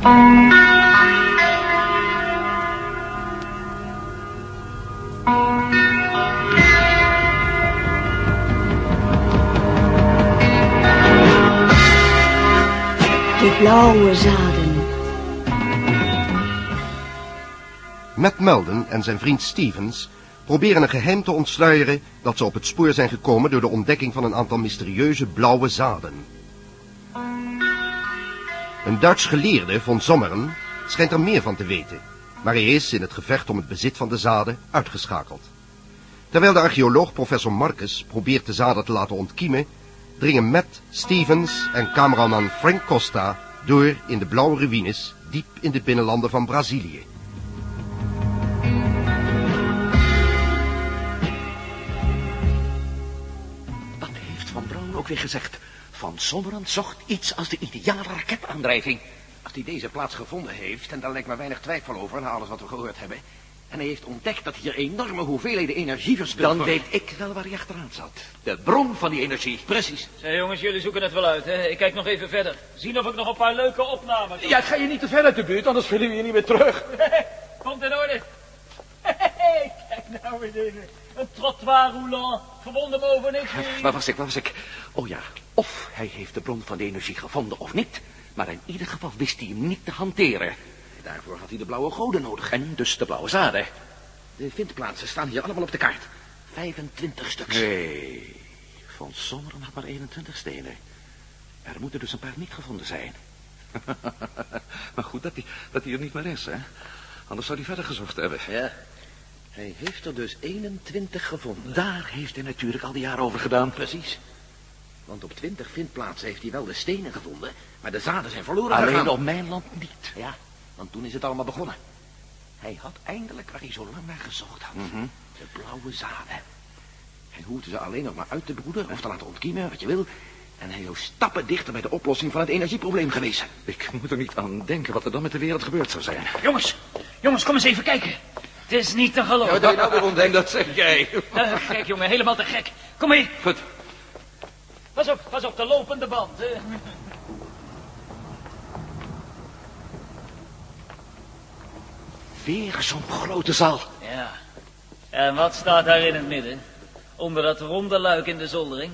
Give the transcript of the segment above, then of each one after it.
De blauwe zaden. Matt Melden en zijn vriend Stevens proberen een geheim te ontsluieren dat ze op het spoor zijn gekomen door de ontdekking van een aantal mysterieuze blauwe zaden. Een Duits geleerde, von Sommeren, schijnt er meer van te weten, maar hij is in het gevecht om het bezit van de zaden uitgeschakeld. Terwijl de archeoloog professor Marcus probeert de zaden te laten ontkiemen, dringen Matt, Stevens en cameraman Frank Costa door in de blauwe ruïnes diep in de binnenlanden van Brazilië. Wat heeft Van Braun ook weer gezegd? Van Sommerand zocht iets als de ideale raketaandrijving. Als hij deze plaats gevonden heeft, en daar lijkt me weinig twijfel over na alles wat we gehoord hebben, en hij heeft ontdekt dat hier enorme hoeveelheden energie verspild Dan weet ik wel waar hij achteraan zat. De bron van die energie. Precies. Zeg jongens, jullie zoeken het wel uit, hè? Ik kijk nog even verder. Zien of ik nog een paar leuke opnames... Ja, ga je niet te ver uit de buurt, anders vinden we je niet meer terug. Komt in orde. Kijk nou weer even. Een trottoir roulant. Verbonden boven niks. Waar was ik, waar was ik? Oh ja, of hij heeft de bron van de energie gevonden of niet. Maar in ieder geval wist hij hem niet te hanteren. Daarvoor had hij de blauwe goden nodig. En dus de blauwe zaden. De vindplaatsen staan hier allemaal op de kaart. 25 stuks. Nee, Van Sommeren had maar 21 stenen. Er moeten dus een paar niet gevonden zijn. maar goed dat hij, dat hij er niet meer is, hè? Anders zou hij verder gezocht hebben. Ja. Hij heeft er dus 21 gevonden. Daar heeft hij natuurlijk al die jaren over gedaan. Precies. Want op 20 vindplaatsen heeft hij wel de stenen gevonden, maar de zaden zijn verloren Alleen gegaan. op mijn land niet. Ja, want toen is het allemaal begonnen. Hij had eindelijk waar hij zo lang naar gezocht had. Mhm. De blauwe zaden. Hij hoefde ze alleen nog maar uit te broeden of te laten ontkiemen, wat je wil. En hij zou stappen dichter bij de oplossing van het energieprobleem geweest. Ik moet er niet aan denken wat er dan met de wereld gebeurd zou zijn. Jongens, jongens, kom eens even kijken. Het is niet te geloven. dat je nou weer ontdekt, dat zeg jij. Eh, gek, jongen, helemaal te gek. Kom mee. Goed. Pas op, pas op, de lopende band. Weer zo'n grote zaal. Ja. En wat staat daar in het midden? Onder dat ronde luik in de zoldering?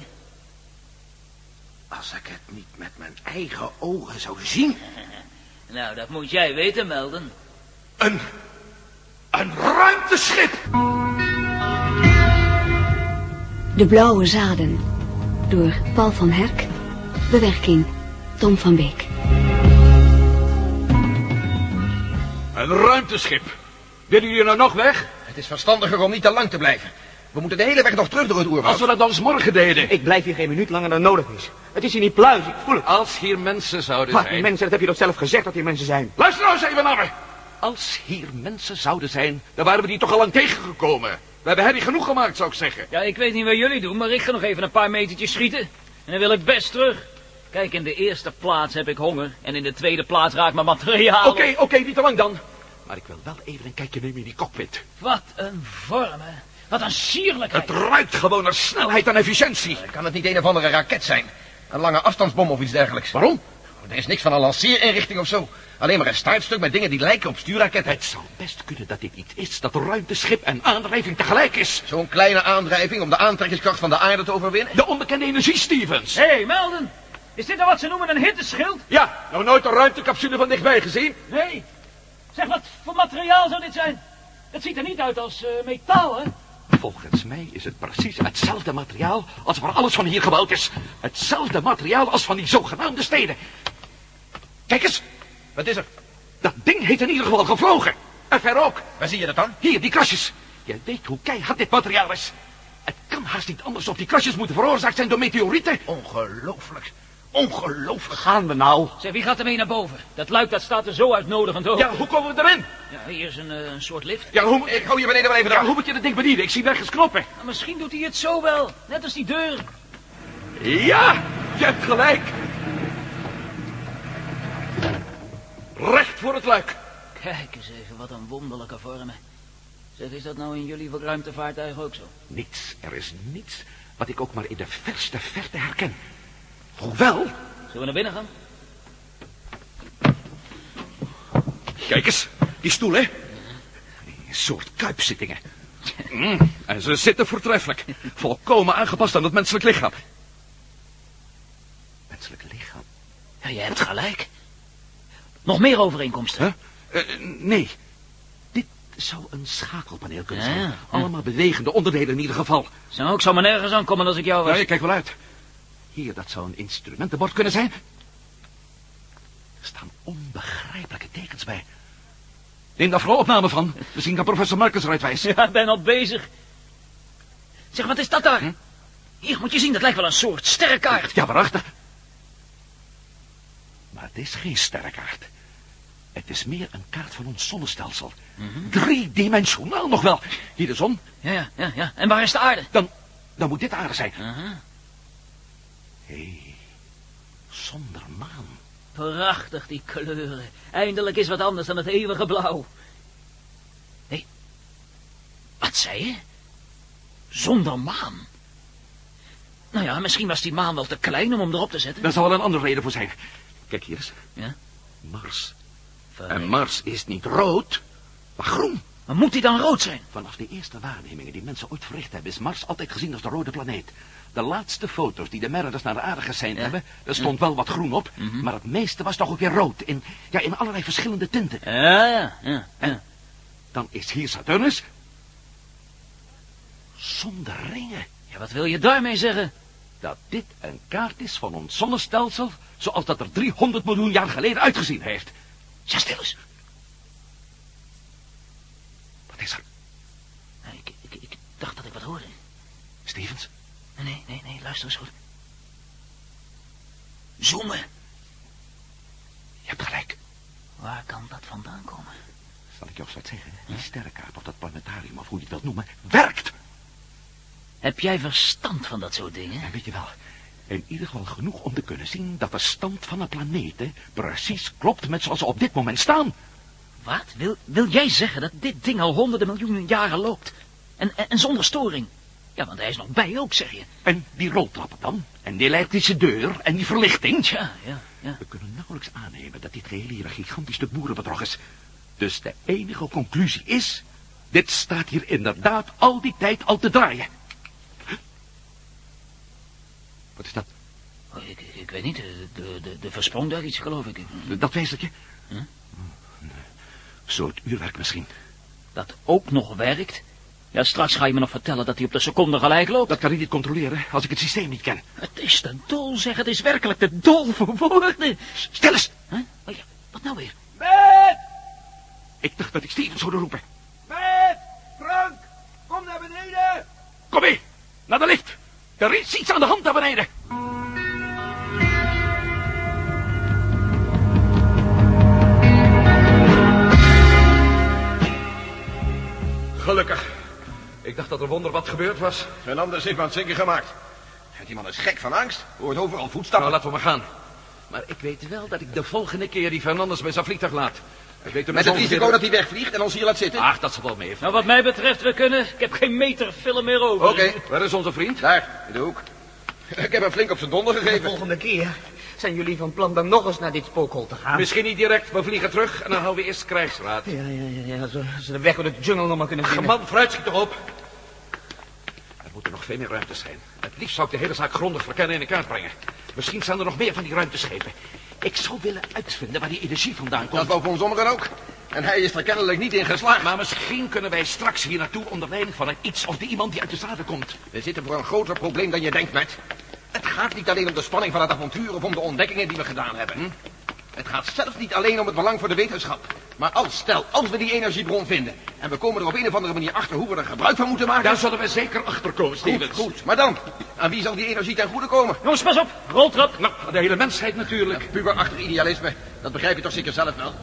Als ik het niet met mijn eigen ogen zou zien. Nou, dat moet jij weten, Melden. Een... een ruimteschip. De blauwe zaden. Door Paul van Herk. Bewerking Tom van Beek. Een ruimteschip. Willen jullie nou nog weg? Het is verstandiger om niet te lang te blijven. We moeten de hele weg nog terug door het oerwoud. Als we dat dan eens morgen deden. Ik blijf hier geen minuut langer dan nodig is. Het is hier niet pluis, ik voel het. Als hier mensen zouden Maar die mensen, dat heb je toch zelf gezegd dat hier mensen zijn? Luister nou eens even naar me. Als hier mensen zouden zijn, dan waren we die toch al lang tegengekomen. We hebben herrie genoeg gemaakt, zou ik zeggen. Ja, ik weet niet wat jullie doen, maar ik ga nog even een paar metertjes schieten. En dan wil ik best terug. Kijk, in de eerste plaats heb ik honger. En in de tweede plaats raakt mijn materiaal. Oké, oké, niet te lang dan. Maar ik wil wel even een kijkje nemen in die cockpit. Wat een vorm, hè. Wat een sierlijkheid. Het ruikt gewoon naar snelheid en efficiëntie. Kan het niet een of andere raket zijn? Een lange afstandsbom of iets dergelijks? Waarom? Er is niks van een lanceerinrichting of zo. Alleen maar een startstuk met dingen die lijken op stuurraketten. Het zou best kunnen dat dit iets is dat ruimteschip en aandrijving tegelijk is. Zo'n kleine aandrijving om de aantrekkingskracht van de aarde te overwinnen. De onbekende energie, Stevens. Hé, hey, Melden. Is dit nou wat ze noemen een hitteschild? Ja, nog nooit een ruimtecapsule van dichtbij gezien? Nee. Zeg, wat voor materiaal zou dit zijn? Het ziet er niet uit als eh, metaal, hè? Volgens mij is het precies hetzelfde materiaal als waar alles van hier gebouwd is. Hetzelfde materiaal als van die zogenaamde steden. Kijk eens, Wat is er? dat ding heeft in ieder geval gevlogen. En ver ook. Waar zie je dat dan? Hier, die krasjes. Je weet hoe keihard dit materiaal is. Het kan haast niet anders of die krasjes moeten veroorzaakt zijn door meteorieten. Ongelooflijk. Ongelooflijk. Gaan we nou? Zeg, wie gaat er mee naar boven? Dat luik dat staat er zo uitnodigend hoog. Ja, hoe komen we erin? Ja, hier is een, eh, een soort lift. Ja, hoe, Ik hou hier beneden wel even ja, hoe moet je dat ding bedienen? Ik zie nergens knoppen. Nou, misschien doet hij het zo wel. Net als die deur. Ja, je hebt gelijk. Recht voor het luik. Kijk eens even, wat een wonderlijke vormen. Zeg, is dat nou in jullie ruimtevaartuig ook zo? Niets, er is niets wat ik ook maar in de verste verte herken. Hoewel, Zullen we naar binnen gaan? Kijk eens, die stoel, hè? Een soort kuipzittingen. Mm, en ze zitten voortreffelijk. Volkomen aangepast aan het menselijk lichaam. Menselijk lichaam? Ja, jij hebt gelijk. Nog meer overeenkomsten. Huh? Eh, nee. Dit zou een schakelpaneel kunnen zijn. ja. Allemaal bewegende onderdelen in ieder geval. Zou ook zomaar nergens aankomen als ik jou was. Ja, je kijkt wel uit. Hier, dat zou een instrumentenbord kunnen zijn. Er staan onbegrijpelijke tekens bij. Neem daar vooral opname van. Misschien kan professor Marcus eruit wijzen. Ja, ik ben al bezig. Zeg, wat is dat daar? Hm? Hier, moet je zien, dat lijkt wel een soort sterrenkaart. Ja, waarachtig. Het is geen sterrenkaart. Het is meer een kaart van ons zonnestelsel. Driedimensionaal nog wel. Hier de zon. Ja, ja, ja, ja. En waar is de aarde? Dan, dan moet dit aarde zijn. Hé, hey, zonder maan. Prachtig, die kleuren. Eindelijk is wat anders dan het eeuwige blauw. Nee. Wat zei je? Zonder maan. Nou ja, misschien was die maan wel te klein om hem erop te zetten. Daar zal wel een andere reden voor zijn. Kijk hier eens. Ja? Mars. En Mars is niet rood, maar groen. Maar moet die dan rood zijn? Vanaf de eerste waarnemingen die mensen ooit verricht hebben... is Mars altijd gezien als de rode planeet. De laatste foto's die de Merediths naar de aarde geseind Ja. hebben... er stond wel wat groen op... Mhm. maar het meeste was toch ook weer rood. In, ja, in allerlei verschillende tinten. Ja, ja, ja. ja. Dan is hier Saturnus... zonder ringen. Ja, wat wil je daarmee zeggen? Dat dit een kaart is van ons zonnestelsel... zoals dat er 300 miljoen jaar geleden uitgezien heeft. Ja, stil eens. Wat is er? Ik, ik, ik dacht dat ik wat hoorde. Stevens? Nee, nee, nee, luister eens goed. Zoomen. Je hebt gelijk. Waar kan dat vandaan komen? Zal ik jou eens wat zeggen? Die sterrenkaart of dat planetarium of hoe je het wilt noemen... werkt! Heb jij verstand van dat soort dingen? En weet je wel, in ieder geval genoeg om te kunnen zien dat de stand van de planeten precies klopt met zoals ze op dit moment staan. Wat? Wil, wil jij zeggen dat dit ding al honderden miljoenen jaren loopt? En, en, en zonder storing? Ja, want hij is nog bij ook, zeg je. En die roltrappen dan, en die elektrische deur, en die verlichting. Tja, ja, ja. We kunnen nauwelijks aannemen dat dit geheel hier een gigantisch stuk boerenbedrog is. Dus de enige conclusie is, dit staat hier inderdaad al die tijd al te draaien. Wat is dat? Oh, ik, ik, ik weet niet, de, de, de, de versprong daar iets, geloof ik. Dat wijzertje? Hm? Nee. Zo het uurwerk misschien. Dat ook nog werkt? Ja, straks ga je me nog vertellen dat hij op de seconde gelijk loopt. Dat kan ik niet controleren als ik het systeem niet ken. Het is te dol, zeg. Het is werkelijk te dol voor woorden. Stil eens! Huh? Oh ja, wat nou weer? Met! Ik dacht dat ik Steven zou roepen. Met! Frank! Kom naar beneden! Kom mee, naar de lift. Er is iets aan de hand daar beneden. Gelukkig. Ik dacht dat er wonder wat gebeurd was. Fernandes heeft me aan het zinken gemaakt. Die man is gek van angst. Hoort overal Nou, voetstappen. laten we maar gaan. Maar ik weet wel dat ik de volgende keer die Fernandes bij zijn vliegtuig laat. Met het risico dat hij wegvliegt en ons hier laat zitten. Ach, dat zal wel mee. Nou, wat mij betreft, we kunnen. Ik heb geen meter film meer over. Oké, Waar is onze vriend? daar, in de hoek. Ik heb hem flink op zijn donder De gegeven. volgende keer zijn jullie van plan dan nog eens naar dit spookhol te gaan. Misschien niet direct. We vliegen terug en dan houden we eerst krijgsraad. Ja, ja, ja, ja. Ze, ze de weg door de jungle nog maar kunnen vinden. Man, vooruit, schiet toch op. Er moeten nog veel meer ruimtes zijn. Het liefst zou ik de hele zaak grondig verkennen en in kaart brengen. Misschien zijn er nog meer van die ruimteschepen. Ik zou willen uitvinden waar die energie vandaan Dat komt. wou Von Sommeren ook. En hij is er kennelijk niet in geslaagd. Maar misschien kunnen wij straks hier naartoe onder leiding van een iets of die iemand die uit de zaden komt. We zitten voor een groter probleem dan je denkt, Matt. Het gaat niet alleen om de spanning van het avontuur of om de ontdekkingen die we gedaan hebben. hm? Het gaat zelfs niet alleen om het belang voor de wetenschap. Maar als, stel, als we die energiebron vinden... en we komen er op een of andere manier achter hoe we er gebruik van moeten maken... Daar zullen we zeker achter komen, Goed, Stevens. goed. Maar dan, aan wie zal die energie ten goede komen? Jongens, pas op. Roltrap. Nou, de hele mensheid natuurlijk. Puber achter idealisme. Dat begrijp je toch zeker zelf wel?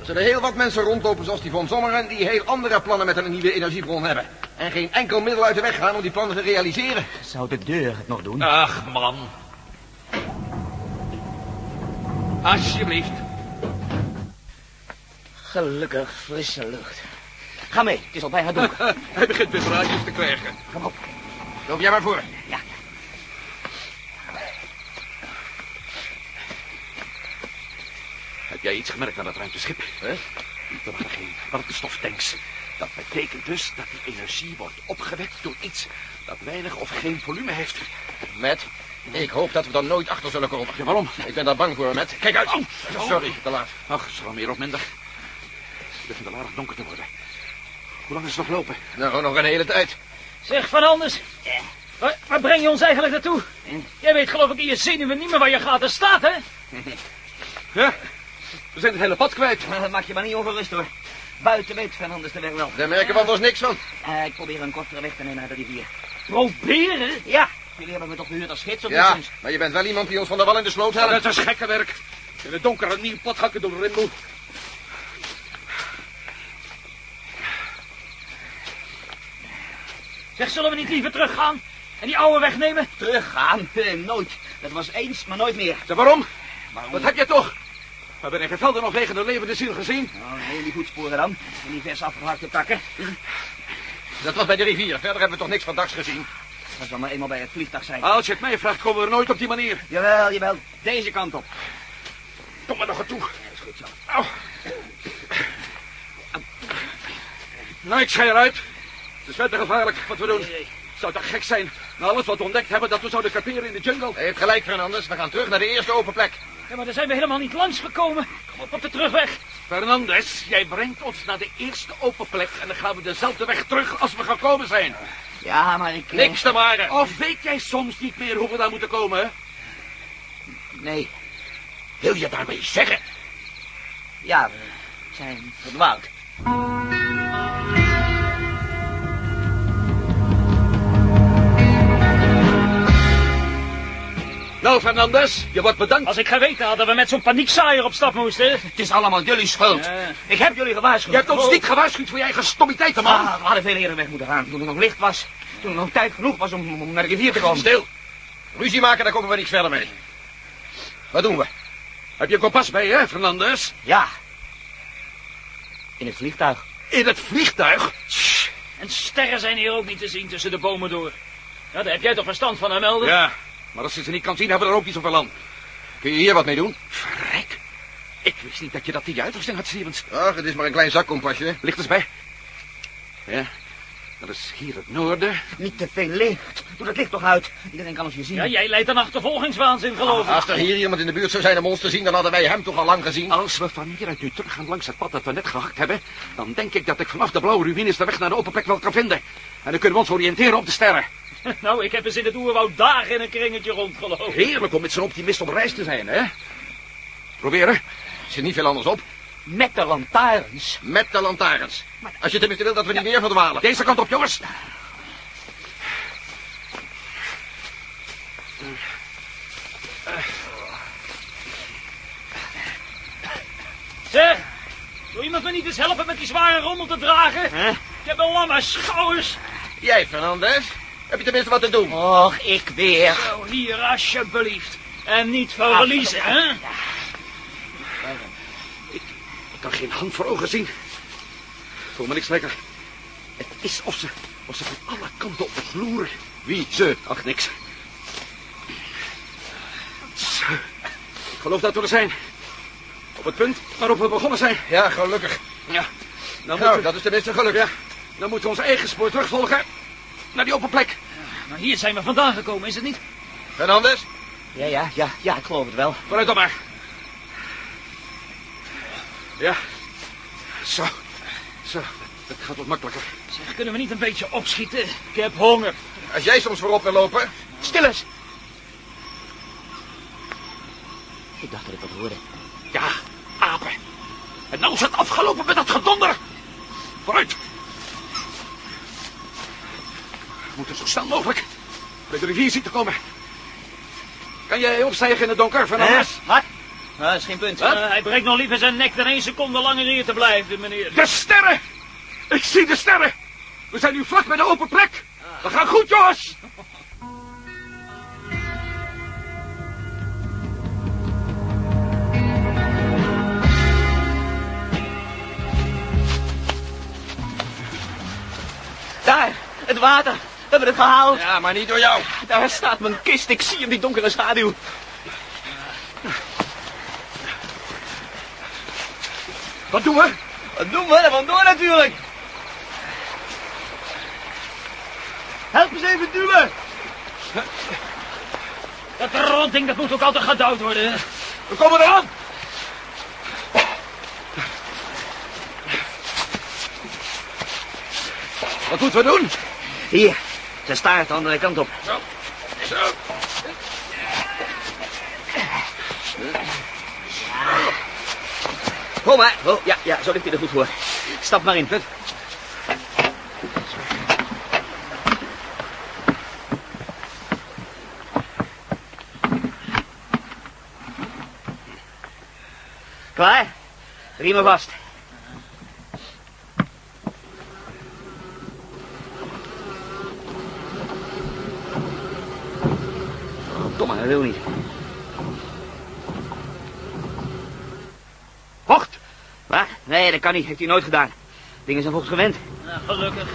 Er zullen heel wat mensen rondlopen zoals die van Sommeren... die heel andere plannen met een nieuwe energiebron hebben. En geen enkel middel uit de weg gaan om die plannen te realiseren. Zou de deur het nog doen? Ach, man. Alsjeblieft. Gelukkig frisse lucht. Ga mee, het is al bijna donker. Hij begint weer draadjes te krijgen. Kom op. Loop jij maar voor. Ja. Heb jij iets gemerkt aan dat ruimteschip? Huh? Er waren geen brandstoftanks. Dat betekent dus dat die energie wordt opgewekt door iets dat weinig of geen volume heeft. Met, ik hoop dat we er nooit achter zullen komen. Ja, waarom? Ik ben daar bang voor, Met. Kijk uit. Sorry, te laat. Ach, wel meer of minder. Het begint al aardig donker te worden. Hoe lang is het nog lopen? Nou, nog een hele tijd. Zeg, Van Anders. Waar, waar breng je ons eigenlijk naartoe? Jij weet geloof ik in je zenuwen niet meer waar je gaat en staat, hè? Ja, we zijn het hele pad kwijt. Maak je maar niet ongerust hoor. Buiten weet Fernandes de weg wel. Daar merken we ons niks van. Eh, ik probeer een kortere weg te nemen naar de rivier. Proberen? Ja, jullie hebben me toch gehuurd als gids of Ja, niet? maar je bent wel iemand die ons van de wal in de sloot helpt. Dat is gekke werk. In het donker een nieuw pad hakken door de rimpel. Zeg, zullen we niet liever teruggaan en die oude weg nemen? Teruggaan? Eh, nooit. Dat was eens, maar nooit meer. Zeg, waarom? Wat heb je toch? We hebben in geen velden nog levende levende ziel gezien. Nou, heel die voetsporen dan. En die vers afgehakte takken. Dat was bij de rivier. Verder hebben we toch niks van dags gezien. Dat zal maar eenmaal bij het vliegtuig zijn. Als je het mij vraagt, komen we er nooit op die manier. Jawel, jawel. Deze kant op. Kom maar nog toe. Dat is goed zo. Au. Nou, ik schei eruit. Het is vet te gevaarlijk wat we doen. Het zou toch gek zijn, na alles wat we ontdekt hebben, dat we zouden kaperen in de jungle. Hij heeft gelijk, Fernandes. We gaan terug naar de eerste open plek. Ja, maar daar zijn we helemaal niet langs gekomen. Op de terugweg. Fernandes, jij brengt ons naar de eerste open plek en dan gaan we dezelfde weg terug als we gekomen zijn. Ja, maar ik... eh, Niks te maken. Of weet jij soms niet meer hoe we daar moeten komen, hè? Nee. Wil je daarmee zeggen? Ja, we zijn verdwaald. Nou, Fernandes, je wordt bedankt. Als ik geweten had dat we met zo'n paniekzaaier op stap moesten. Het is allemaal jullie schuld. Ja. Ik heb jullie gewaarschuwd. Je hebt ons niet gewaarschuwd voor je eigen stommiteiten, man. Ah, we hadden veel eerder weg moeten gaan. Toen er nog licht was. Toen er nog tijd genoeg was om, om naar de rivier te komen. Stil. Ruzie maken, daar komen we niks verder mee. Wat doen we? Heb je een kompas bij je, hè, Fernandes? Ja. In het vliegtuig. In het vliegtuig? En sterren zijn hier ook niet te zien tussen de bomen door. Ja, daar heb jij toch verstand van, hè, Melden? Ja, maar als je ze niet kan zien, hebben we er ook niet zoveel aan. Kun je hier wat mee doen? Verrek. Ik wist niet dat je dat die uitrusting had, Stevens. Ach, het is maar een klein zakkompasje. Licht eens bij. Ja, dat is hier het noorden. Niet te veel licht. Doe dat licht toch uit. Iedereen kan ons hier zien. Ja, jij leidt een achtervolgingswaanzin, geloof ik. Als er hier iemand in de buurt zou zijn om ons te zien, dan hadden wij hem toch al lang gezien. Als we van hieruit nu teruggaan langs het pad dat we net gehakt hebben... dan denk ik dat ik vanaf de blauwe ruïnes de weg naar de open plek wel kan vinden. En dan kunnen we ons oriënteren op de sterren. Nou, ik heb eens in het oerwoud dagen in een kringetje rondgelopen. Heerlijk om met zo'n optimist op reis te zijn, hè? Proberen. Er zit niet veel anders op. Met de lantaarns. Met de lantaarns. Als je tenminste wil dat we niet meer verdwalen. Deze kant op, jongens. Zeg, wil iemand me niet eens helpen met die zware rommel te dragen? Hè? Ik heb een lamme schouders. Jij, Fernandes. Heb je tenminste wat te doen? Och, ik weer. Zo, hier, alsjeblieft. En niet verliezen, hè? Ik kan geen hand voor ogen zien. Voel me niks lekker. Het is of ze, of ze van alle kanten op de vloer. Wie? Ze. Ach, niks. Zo. Ik geloof dat we er zijn. Op het punt waarop we begonnen zijn. Ja, gelukkig. Ja. Dan Nou, dat is tenminste geluk. ja, dan moeten we ons eigen spoor terugvolgen. Naar die open plek. Maar hier zijn we vandaan gekomen, is het niet? Fernandes? Ja, ja, ja, ja, ik geloof het wel. Vooruit dan maar. Ja. Zo. Zo. Dat gaat wat makkelijker. Zeg, kunnen we niet een beetje opschieten? Ik heb honger. Als jij soms voorop wil lopen... Stil eens. Ik dacht dat ik wat hoorde. Ja, apen. En nou is het afgelopen met dat gedonder. Vooruit. We moeten zo snel mogelijk bij de rivier zien te komen. Kan jij opstijgen in het donker, Fernandes? Wat? Nou, dat is geen punt. Wat? Eh, hij breekt nog liever zijn nek dan één seconde langer hier te blijven, meneer. De sterren! Ik zie de sterren! We zijn nu vlak bij de open plek. We gaan goed, jongens! Daar, het water. We hebben het gehaald. Ja, maar niet door jou. Daar staat mijn kist. Ik zie hem, die donkere schaduw. Wat doen we? Wat doen we? Er vandoor natuurlijk. Help eens even duwen. Dat rondding, dat moet ook altijd gedouwd worden. We komen eraan. Wat moeten we doen? Hier, zijn staart de andere kant op. Zo. Zo. Kom maar. Oh, ja, ja, zo ligt hij er goed voor. Stap maar in. Klaar? Riemen vast. Hij wil niet. Wacht. Waar? Nee, dat kan niet. Heeft hij nooit gedaan. Dingen zijn volgens gewend. Nou, gelukkig.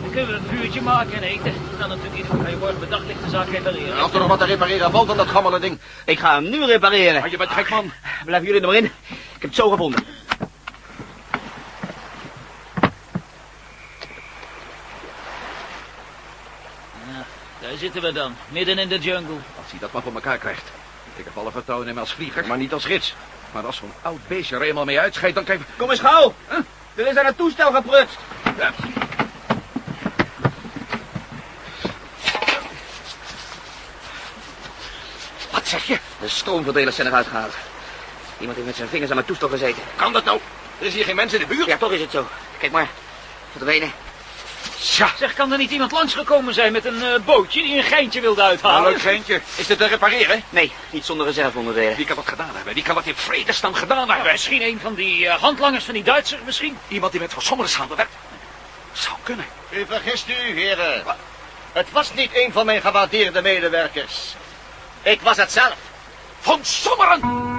Dan kunnen we een vuurtje maken en eten. Dan natuurlijk niet, dan ga je morgen bedacht ligt de zaak repareren. Als er nog wat te repareren valt aan dat gammele ding. Ik ga hem nu repareren. Maar je bent gek, man. Blijven jullie er maar in. Ik heb het zo gevonden. Daar zitten we dan, midden in de jungle. Als hij dat maar voor elkaar krijgt. Ik heb alle vertrouwen in hem als vlieger. Maar niet als gids. Maar als zo'n oud beestje er eenmaal mee uitscheidt, dan krijg Kom eens gauw. Er is aan het toestel geprutst. Ja. Wat zeg je? De stroomverdelers zijn eruit gehaald. Iemand heeft met zijn vingers aan mijn toestel gezeten. Kan dat nou? Er is hier geen mens in de buurt. Ja, toch is het zo. Kijk maar. Verdwenen. Tja, zeg, kan er niet iemand langsgekomen zijn met een eh, bootje die een geintje wilde Nou, uithalen? leuk geintje. Is dit te repareren? Nee, niet zonder reserveonderdelen. Wie kan dat gedaan hebben? Wie kan dat in vredesnaam gedaan hebben? Misschien een van die eh, handlangers van die Duitsers, misschien? Iemand die met Van Sommeren samenwerkt? Zou kunnen. U vergist u, heren. Het was niet een van mijn gewaardeerde medewerkers. Ik was het zelf. Van Sommeren!